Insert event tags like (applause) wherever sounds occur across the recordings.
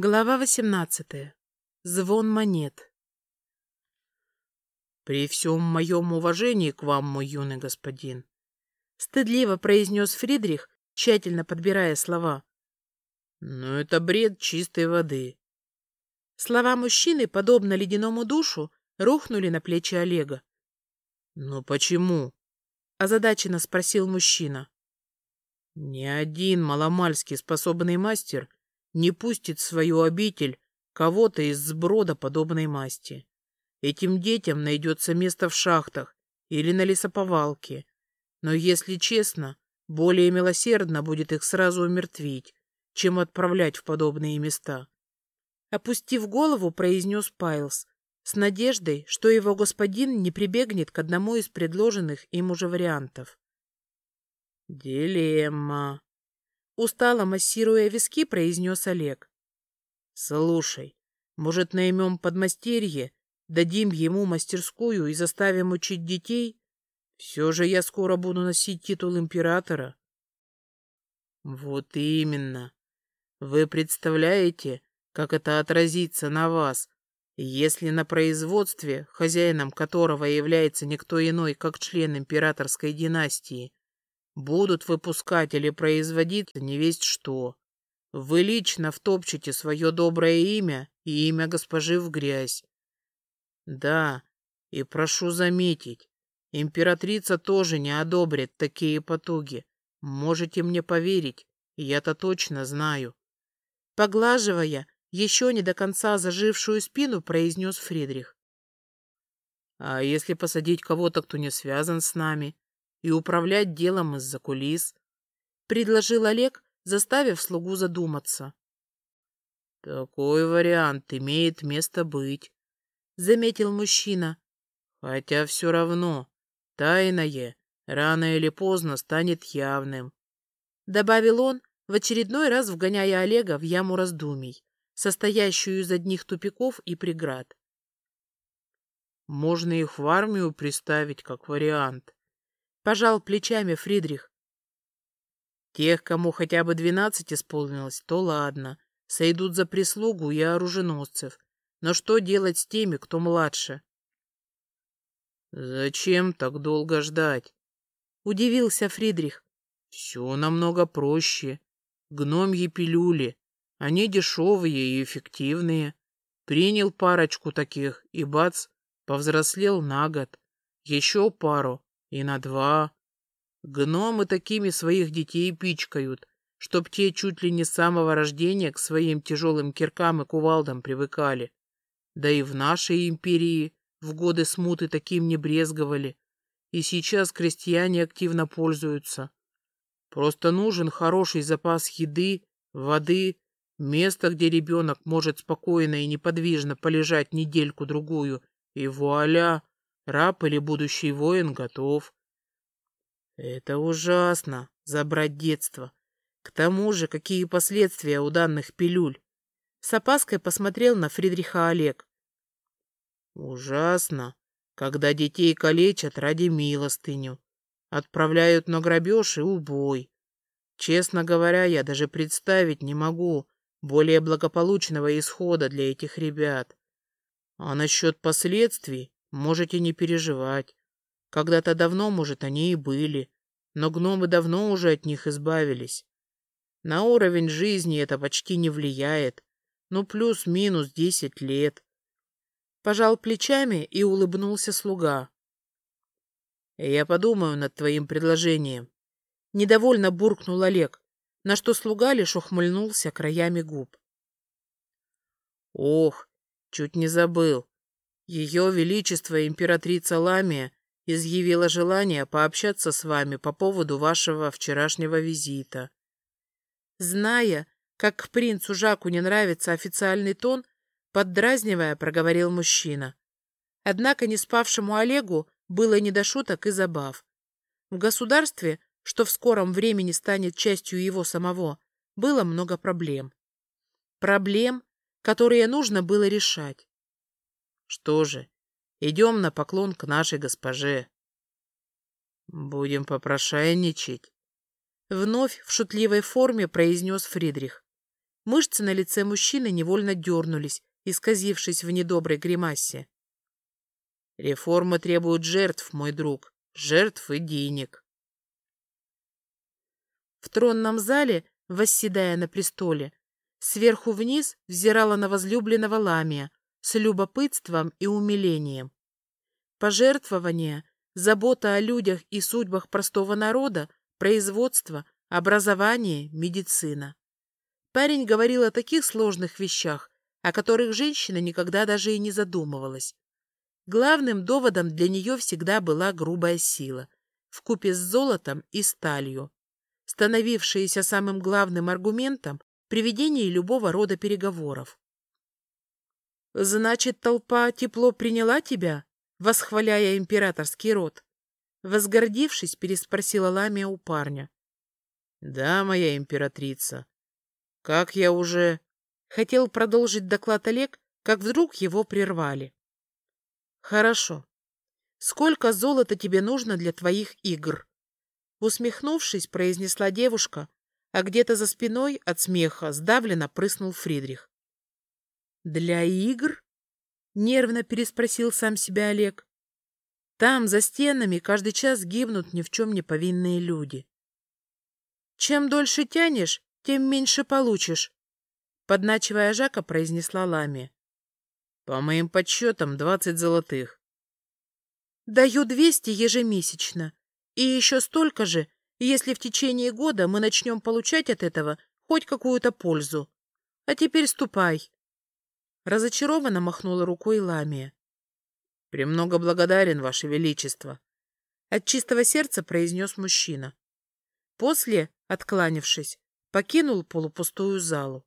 Глава восемнадцатая. Звон монет. «При всем моем уважении к вам, мой юный господин», — стыдливо произнес Фридрих, тщательно подбирая слова. «Но это бред чистой воды». Слова мужчины, подобно ледяному душу, рухнули на плечи Олега. «Но почему?» — озадаченно спросил мужчина. «Ни один маломальский способный мастер — не пустит в свою обитель кого-то из сброда подобной масти. Этим детям найдется место в шахтах или на лесоповалке. Но, если честно, более милосердно будет их сразу умертвить, чем отправлять в подобные места. Опустив голову, произнес Пайлс, с надеждой, что его господин не прибегнет к одному из предложенных им уже вариантов. «Дилемма», Устало массируя виски, произнес Олег. «Слушай, может, наймем подмастерье, дадим ему мастерскую и заставим учить детей? Все же я скоро буду носить титул императора». «Вот именно. Вы представляете, как это отразится на вас, если на производстве, хозяином которого является никто иной, как член императорской династии, Будут выпускать или производить не весть что. Вы лично втопчете свое доброе имя и имя госпожи в грязь. Да, и прошу заметить, императрица тоже не одобрит такие потуги. Можете мне поверить, я-то точно знаю. Поглаживая еще не до конца зажившую спину, произнес Фридрих. А если посадить кого-то, кто не связан с нами, и управлять делом из-за кулис, — предложил Олег, заставив слугу задуматься. — Такой вариант имеет место быть, — заметил мужчина. — Хотя все равно, тайное рано или поздно станет явным. Добавил он, в очередной раз вгоняя Олега в яму раздумий, состоящую из одних тупиков и преград. Можно их в армию приставить как вариант. Пожал плечами Фридрих. Тех, кому хотя бы двенадцать исполнилось, то ладно. Сойдут за прислугу и оруженосцев. Но что делать с теми, кто младше? Зачем так долго ждать? Удивился Фридрих. Все намного проще. Гномьи пилюли. Они дешевые и эффективные. Принял парочку таких, и бац, повзрослел на год. Еще пару, и на два. Гномы такими своих детей пичкают, чтоб те чуть ли не с самого рождения к своим тяжелым киркам и кувалдам привыкали. Да и в нашей империи в годы смуты таким не брезговали. И сейчас крестьяне активно пользуются. Просто нужен хороший запас еды, воды, место, где ребенок может спокойно и неподвижно полежать недельку-другую, и вуаля, Раб или будущий воин готов. Это ужасно, забрать детство. К тому же, какие последствия у данных пилюль? С опаской посмотрел на Фридриха Олег. Ужасно, когда детей калечат ради милостыню. Отправляют на грабеж и убой. Честно говоря, я даже представить не могу более благополучного исхода для этих ребят. А насчет последствий Можете не переживать. Когда-то давно, может, они и были, но гномы давно уже от них избавились. На уровень жизни это почти не влияет. Ну, плюс-минус десять лет. Пожал плечами и улыбнулся слуга. Я подумаю над твоим предложением. Недовольно буркнул Олег, на что слуга лишь ухмыльнулся краями губ. Ох, чуть не забыл. Ее Величество императрица Ламия изъявила желание пообщаться с вами по поводу вашего вчерашнего визита. Зная, как принцу Жаку не нравится официальный тон, поддразнивая, проговорил мужчина. Однако не спавшему Олегу было не до шуток и забав. В государстве, что в скором времени станет частью его самого, было много проблем. Проблем, которые нужно было решать. Что же, идем на поклон к нашей госпоже. Будем попрошайничать. Вновь в шутливой форме произнес Фридрих. Мышцы на лице мужчины невольно дернулись, исказившись в недоброй гримасе. Реформы требуют жертв, мой друг, жертв и денег. В тронном зале, восседая на престоле, сверху вниз взирала на возлюбленного Ламия с любопытством и умилением. Пожертвования, забота о людях и судьбах простого народа, производство, образование, медицина. Парень говорил о таких сложных вещах, о которых женщина никогда даже и не задумывалась. Главным доводом для нее всегда была грубая сила, вкупе с золотом и сталью, становившаяся самым главным аргументом при ведении любого рода переговоров. «Значит, толпа тепло приняла тебя?» восхваляя императорский род. Возгордившись, переспросила Ламия у парня. — Да, моя императрица. Как я уже... Хотел продолжить доклад Олег, как вдруг его прервали. — Хорошо. Сколько золота тебе нужно для твоих игр? Усмехнувшись, произнесла девушка, а где-то за спиной от смеха сдавленно прыснул Фридрих. — Для игр? Нервно переспросил сам себя Олег. Там, за стенами, каждый час гибнут ни в чем не повинные люди. Чем дольше тянешь, тем меньше получишь, подначивая Жака, произнесла Лами. По моим подсчетам, двадцать золотых. Даю двести ежемесячно. И еще столько же, если в течение года мы начнем получать от этого хоть какую-то пользу. А теперь ступай. Разочарованно махнула рукой Ламия. «Премного благодарен, Ваше Величество!» От чистого сердца произнес мужчина. После, откланившись, покинул полупустую залу.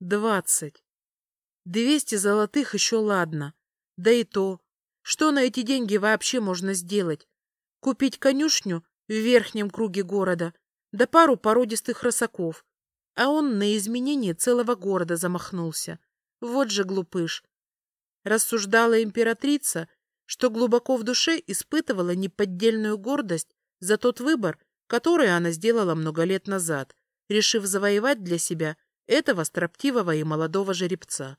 Двадцать. Двести золотых еще ладно. Да и то, что на эти деньги вообще можно сделать? Купить конюшню в верхнем круге города, да пару породистых росаков, а он на изменение целого города замахнулся. Вот же глупыш. Рассуждала императрица, что глубоко в душе испытывала неподдельную гордость за тот выбор, который она сделала много лет назад, решив завоевать для себя этого строптивого и молодого жеребца.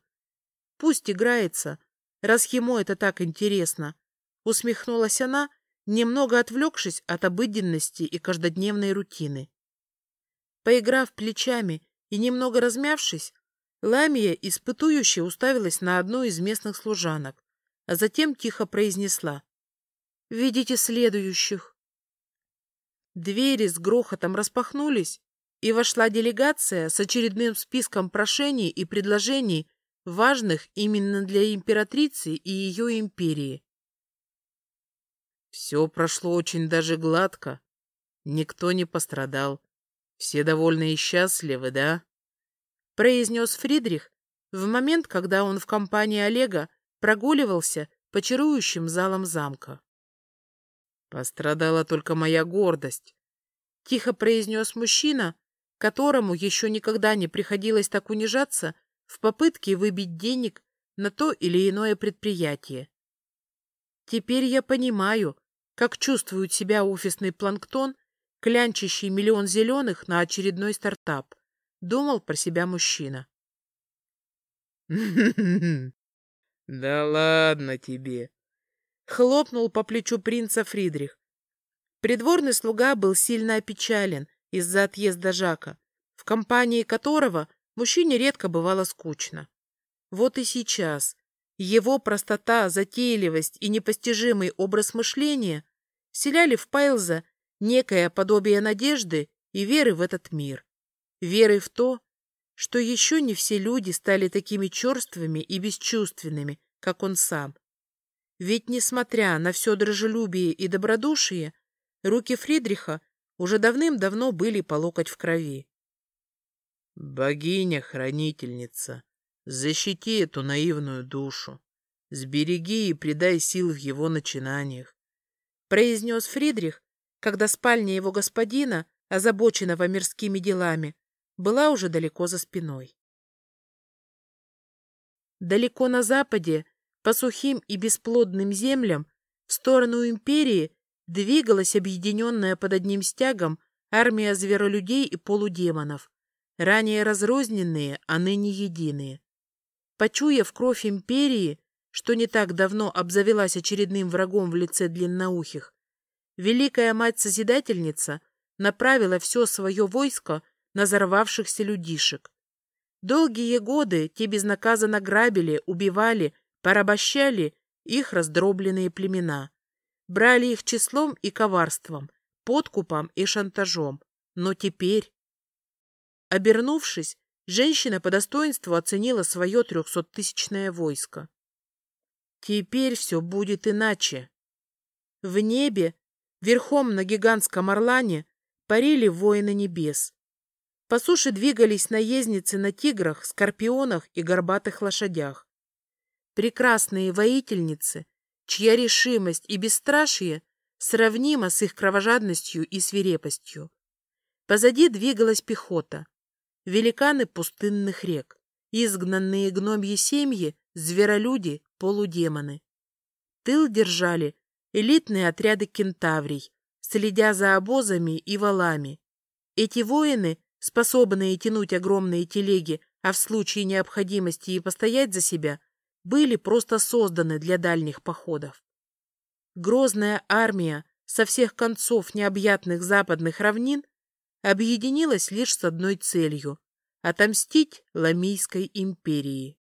Пусть играется, раз ему это так интересно, усмехнулась она, немного отвлекшись от обыденности и каждодневной рутины. Поиграв плечами и немного размявшись, Ламия испытующе уставилась на одну из местных служанок, а затем тихо произнесла «Видите следующих». Двери с грохотом распахнулись, и вошла делегация с очередным списком прошений и предложений, важных именно для императрицы и ее империи. Все прошло очень даже гладко. Никто не пострадал. Все довольны и счастливы, да? Произнес Фридрих в момент, когда он в компании Олега прогуливался по чарующим залам замка. Пострадала только моя гордость. Тихо произнес мужчина, которому еще никогда не приходилось так унижаться в попытке выбить денег на то или иное предприятие. Теперь я понимаю, как чувствует себя офисный планктон клянчащий миллион зеленых на очередной стартап, думал про себя мужчина. (laughs) Да ладно тебе. Хлопнул по плечу принца Фридрих. Придворный слуга был сильно опечален из-за отъезда Жака, в компании которого мужчине редко бывало скучно. Вот и сейчас его простота, затейливость и непостижимый образ мышления вселяли в Пайлза некое подобие надежды и веры в этот мир. Веры в то, что еще не все люди стали такими черствыми и бесчувственными, как он сам. Ведь, несмотря на все дружелюбие и добродушие, руки Фридриха уже давным-давно были по локоть в крови. «Богиня-хранительница, защити эту наивную душу, сбереги и придай сил в его начинаниях», произнес Фридрих, когда спальня его господина, озабоченного мирскими делами, была уже далеко за спиной. Далеко на западе, по сухим и бесплодным землям, в сторону империи двигалась объединенная под одним стягом армия зверолюдей и полудемонов, ранее разрозненные, а ныне единые. Почуяв кровь империи, что не так давно обзавелась очередным врагом в лице длинноухих, Великая Мать-Созидательница направила все свое войско на взорвавшихся людишек. Долгие годы те безнаказанно грабили, убивали, порабощали их раздробленные племена, брали их числом и коварством, подкупом и шантажом. Но теперь... Обернувшись, женщина по достоинству оценила свое трехсоттысячное войско. Теперь все будет иначе. В небе Верхом на гигантском орлане парили воины небес. По суше двигались наездницы на тиграх, скорпионах и горбатых лошадях. Прекрасные воительницы, чья решимость и бесстрашие сравнимо с их кровожадностью и свирепостью. Позади двигалась пехота, великаны пустынных рек, изгнанные гномьи семьи, зверолюди, полудемоны. Тыл держали элитные отряды кентаврий, следя за обозами и валами. Эти воины, способные тянуть огромные телеги, а в случае необходимости и постоять за себя, были просто созданы для дальних походов. Грозная армия со всех концов необъятных западных равнин объединилась лишь с одной целью — отомстить Ламийской империи.